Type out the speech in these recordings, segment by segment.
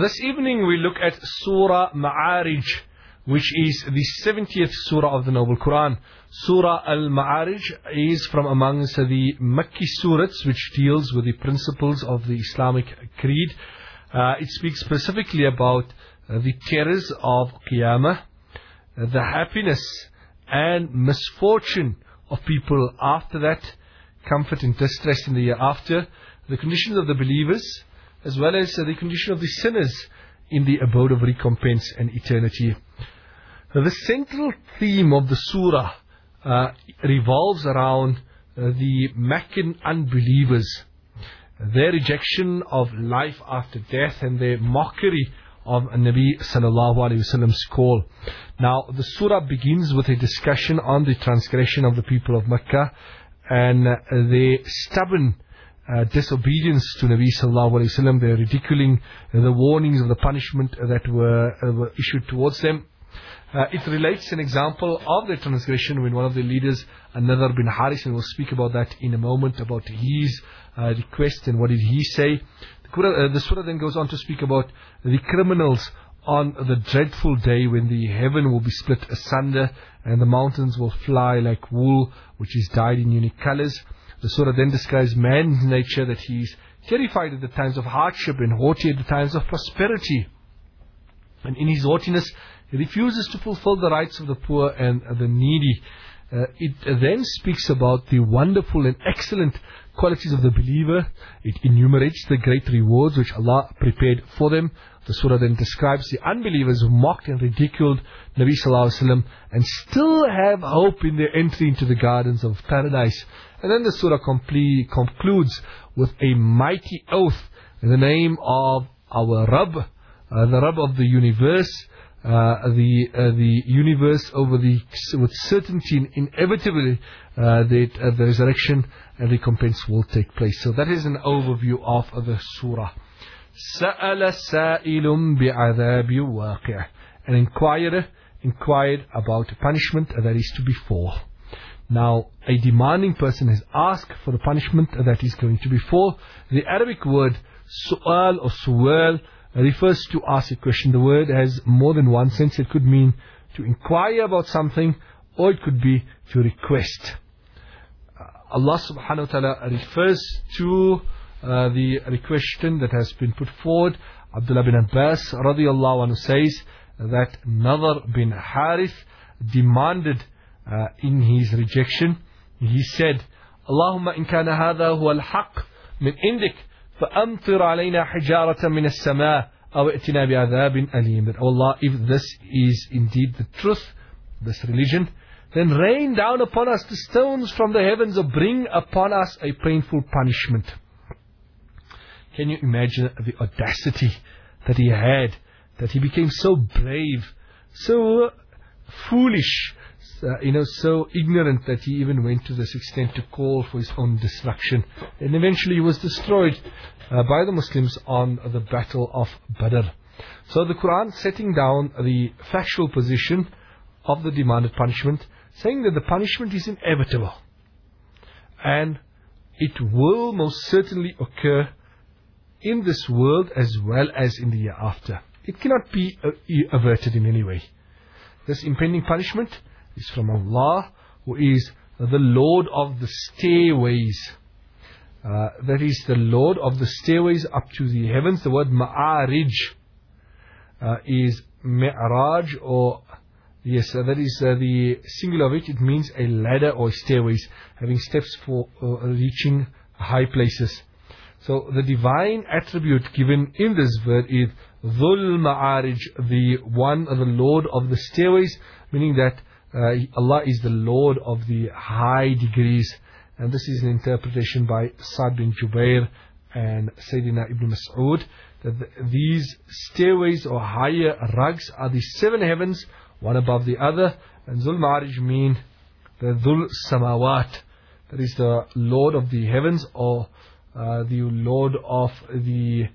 This evening we look at Surah Ma'arij, which is the 70th Surah of the Noble Quran. Surah Al-Ma'arij is from amongst the Makki surahs which deals with the principles of the Islamic creed. Uh, it speaks specifically about the terrors of Qiyamah, the happiness and misfortune of people after that, comfort and distress in the year after, the conditions of the believers, as well as the condition of the sinners in the abode of recompense and eternity. The central theme of the surah uh, revolves around uh, the Meccan unbelievers, their rejection of life after death and their mockery of Nabi sallallahu alaihi wasallam's call. Now, the surah begins with a discussion on the transgression of the people of Mecca and uh, their stubborn uh, disobedience to Nabi sallallahu alaihi wasallam. They're ridiculing the warnings of the punishment that were, uh, were issued towards them. Uh, it relates an example of the transgression when one of the leaders, an-Nadar bin Haris, and we'll speak about that in a moment, about his uh, request and what did he say. The, uh, the surah then goes on to speak about the criminals on the dreadful day when the heaven will be split asunder and the mountains will fly like wool which is dyed in unique colors. The surah then describes man's nature that he is terrified at the times of hardship and haughty at the times of prosperity. And in his haughtiness, he refuses to fulfill the rights of the poor and the needy. Uh, it then speaks about the wonderful and excellent qualities of the believer. It enumerates the great rewards which Allah prepared for them. The surah then describes the unbelievers who mocked and ridiculed Nabi Sallallahu Alaihi Wasallam and still have hope in their entry into the gardens of paradise. And then the surah complete, concludes with a mighty oath in the name of our Rabb, uh, the Rabb of the universe, uh, the uh, the universe over the with certainty and inevitably uh, that uh, the resurrection and recompense will take place. So that is an overview of the surah. Sa'ala sa'ilum bi'adhabi waqi' An inquirer inquired about a punishment that is to befall. Now, a demanding person has asked for the punishment that is going to befall. The Arabic word su'al or su'al refers to ask a question. The word has more than one sense. It could mean to inquire about something or it could be to request. Uh, Allah subhanahu wa ta'ala refers to uh, the question that has been put forward. Abdullah bin Abbas radiallahu anhu says that Nadar bin Harith demanded uh, in his rejection. He said, Allahumma in kana hadha huwa al-haq min indik فأمطر علينا حجارة من السماء أو ائتنا بعذاب أليم that Allah if this is indeed the truth this religion then rain down upon us the stones from the heavens or bring upon us a painful punishment can you imagine the audacity that he had that he became so brave so foolish uh, you know, so ignorant that he even went to this extent to call for his own destruction. And eventually he was destroyed uh, by the Muslims on the Battle of Badr. So the Quran setting down the factual position of the demanded punishment, saying that the punishment is inevitable. And it will most certainly occur in this world as well as in the year after. It cannot be uh, averted in any way. This impending punishment is from Allah, who is the Lord of the stairways. Uh, that is the Lord of the stairways up to the heavens. The word Ma'arij uh, is Mi'raj or Yes, uh, that is uh, the singular of it. It means a ladder or stairways, having steps for uh, reaching high places. So the divine attribute given in this word is Dhul Ma'arij, the one, the Lord of the stairways, meaning that uh, Allah is the Lord of the high degrees. And this is an interpretation by Sa'id bin Jubair and Sayyidina Ibn Mas'ud that the, these stairways or higher rugs are the seven heavens, one above the other. And Dhul Ma'arij mean the Dhul Samawat, that is the Lord of the heavens or uh, the Lord of the,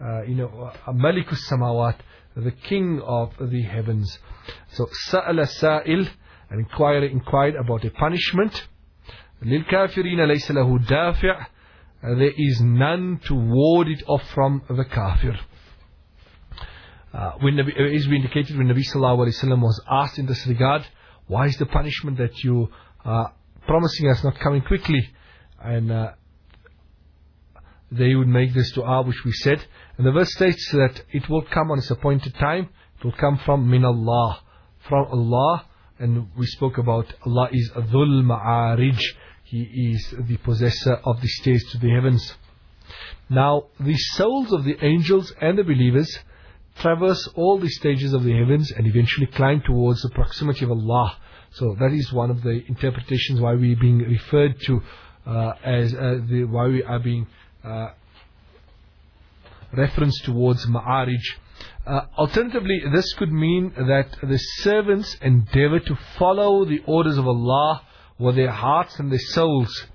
uh, you know, Malikus Samawat, the King of the heavens. So, Sa'ala Sa'il, an inquirer inquired about a punishment. لِلْكَافِرِينَ لَيْسَ لَهُ دَافِعٌ There is none to ward it off from the kafir. Uh, when Nabi, uh, as we indicated, when Nabi Sallallahu Alaihi Wasallam was asked in this regard, why is the punishment that you are promising us not coming quickly? And uh, they would make this dua which we said. And the verse states that it will come on its appointed time. It will come from min Allah. From Allah. And we spoke about Allah is Dhul Ma'arij. He is the possessor of the stairs to the heavens. Now, the souls of the angels and the believers traverse all the stages of the heavens and eventually climb towards the proximity of Allah. So that is one of the interpretations why we are being referred to uh, as uh, the, why we are being uh, reference towards Ma'arij. Uh, alternatively, this could mean that the servants endeavor to follow the orders of Allah with their hearts and their souls.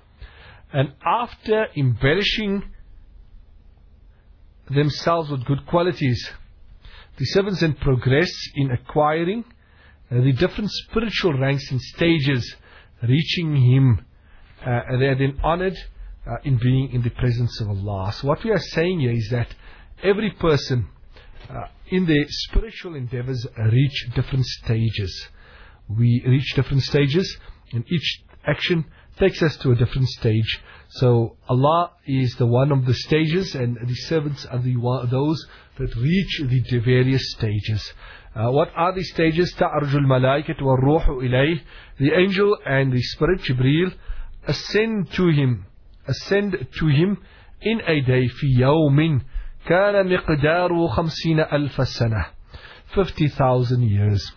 And after embellishing themselves with good qualities, the servants then progress in acquiring the different spiritual ranks and stages, reaching Him. Uh, they are then honored uh, in being in the presence of Allah. So what we are saying here is that every person uh, in their spiritual endeavors reach different stages. We reach different stages and each action takes us to a different stage. So Allah is the one of the stages and the servants are the one, those that reach the various stages. Uh, what are the stages? تَعْرُجُ الْمَلَائِكَةُ وَالرُّوحُ إِلَيْهِ The angel and the spirit, Jibreel, ascend to him ascend to him in a day في يوم كان مقداره خمسين ألف سنة 50,000 years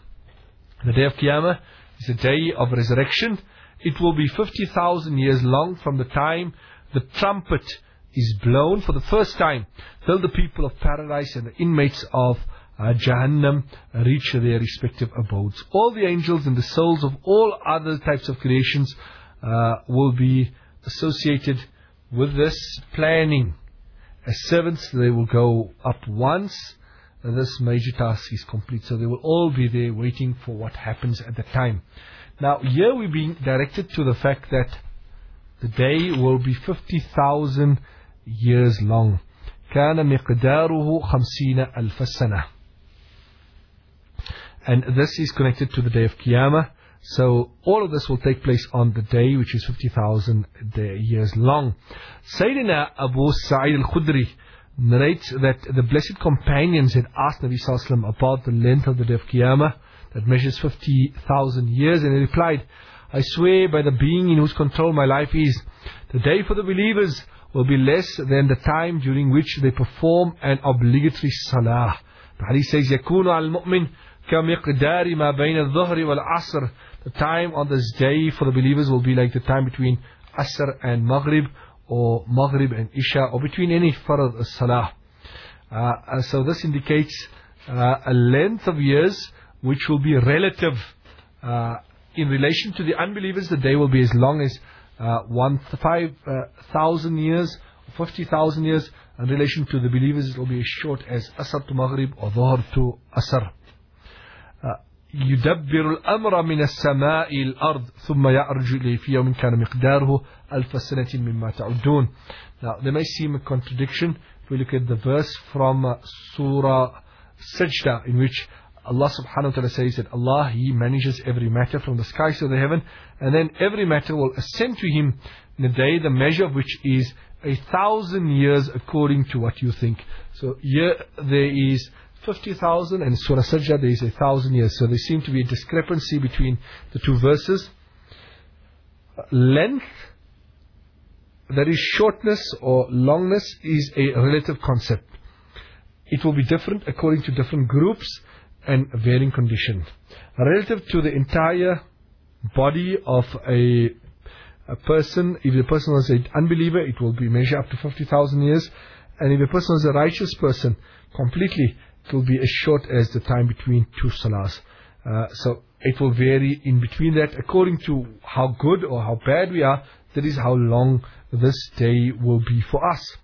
the day of Qiyamah is a day of resurrection it will be 50,000 years long from the time the trumpet is blown for the first time till the people of paradise and the inmates of uh, Jahannam reach their respective abodes. All the angels and the souls of all other types of creations uh, will be associated with this planning. As servants, they will go up once this major task is complete. So they will all be there waiting for what happens at the time. Now, here we're being directed to the fact that the day will be 50,000 years long. كان مقداره خمسين ألف سنة. And this is connected to the day of Qiyamah. So all of this will take place on the day which is 50,000 years long. Sayyidina Abu Sa'id al-Khudri narrates that the blessed companions had asked Nabi Sallallahu about the length of the day of Qiyamah that measures 50,000 years and he replied, I swear by the being in whose control my life is, the day for the believers will be less than the time during which they perform an obligatory salah. The hadith says, يكون على المؤمن كَمِقْدَارِ مَا بَيْنَ الظَّهْرِ وَالْعَصْرِ The time on this day for the believers will be like the time between Asr and Maghrib or Maghrib and Isha or between any Fard Salah. Uh, so this indicates uh, a length of years which will be relative uh, in relation to the unbelievers. The day will be as long as uh, 5,000 uh, years, 50,000 years. In relation to the believers, it will be as short as Asr to Maghrib or Dhuhr to Asr. يدبر الأمر من السماء الأرض ثم يعرج إليه في يوم كان مقداره ألف سنة مما تعدون Now there may seem a contradiction if we look at the verse from uh, Surah Sajda in which Allah subhanahu wa ta'ala says that Allah, He manages every matter from the skies to the heaven and then every matter will ascend to Him in a day the measure of which is a thousand years according to what you think. So here there is 50,000 and Surah Sajda there is a thousand years. So there seems to be a discrepancy between the two verses. Length, that is shortness or longness, is a relative concept. It will be different according to different groups and varying conditions. Relative to the entire body of a, a person, if the person was an unbeliever, it will be measured up to 50,000 years. And if a person was a righteous person, completely, it will be as short as the time between two salahs. Uh, so it will vary in between that according to how good or how bad we are. That is how long this day will be for us.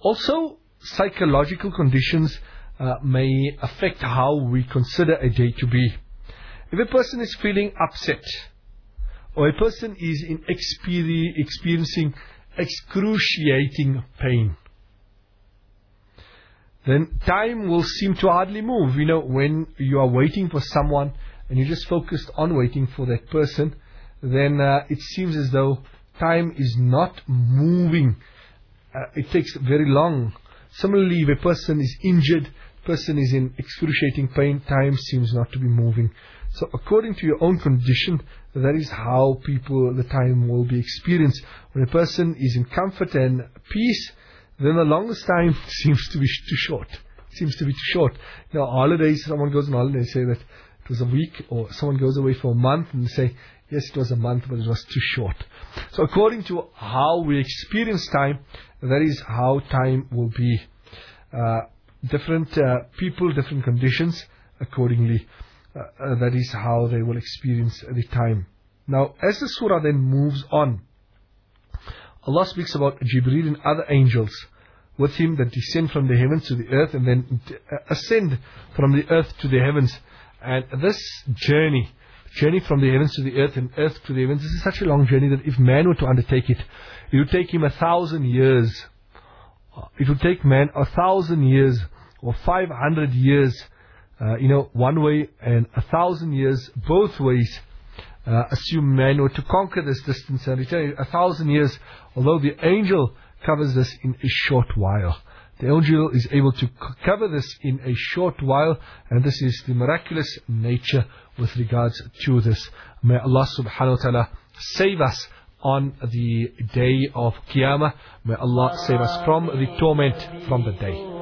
Also, psychological conditions uh, may affect how we consider a day to be. If a person is feeling upset, or a person is in experiencing excruciating pain, then time will seem to hardly move. You know, when you are waiting for someone and you're just focused on waiting for that person, then uh, it seems as though time is not moving. Uh, it takes very long. Similarly, if a person is injured, person is in excruciating pain, time seems not to be moving. So according to your own condition, that is how people, the time will be experienced. When a person is in comfort and peace, then the longest time seems to be too short. Seems to be too short. You know, holidays, someone goes on holiday and say that it was a week, or someone goes away for a month and say, yes, it was a month, but it was too short. So according to how we experience time, that is how time will be. Uh, different uh, people, different conditions, accordingly. Uh, uh, that is how they will experience the time. Now, as the surah then moves on, Allah speaks about Jibreel and other angels with him that descend from the heavens to the earth and then uh, ascend from the earth to the heavens. And this journey, journey from the heavens to the earth and earth to the heavens, this is such a long journey that if man were to undertake it, it would take him a thousand years. It would take man a thousand years or five hundred years, uh, you know, one way and a thousand years both ways. Uh, assume man or to conquer this distance and return a thousand years, although the angel covers this in a short while. The angel is able to cover this in a short while, and this is the miraculous nature with regards to this. May Allah subhanahu wa ta'ala save us on the day of Qiyamah. May Allah save us from the torment from the day.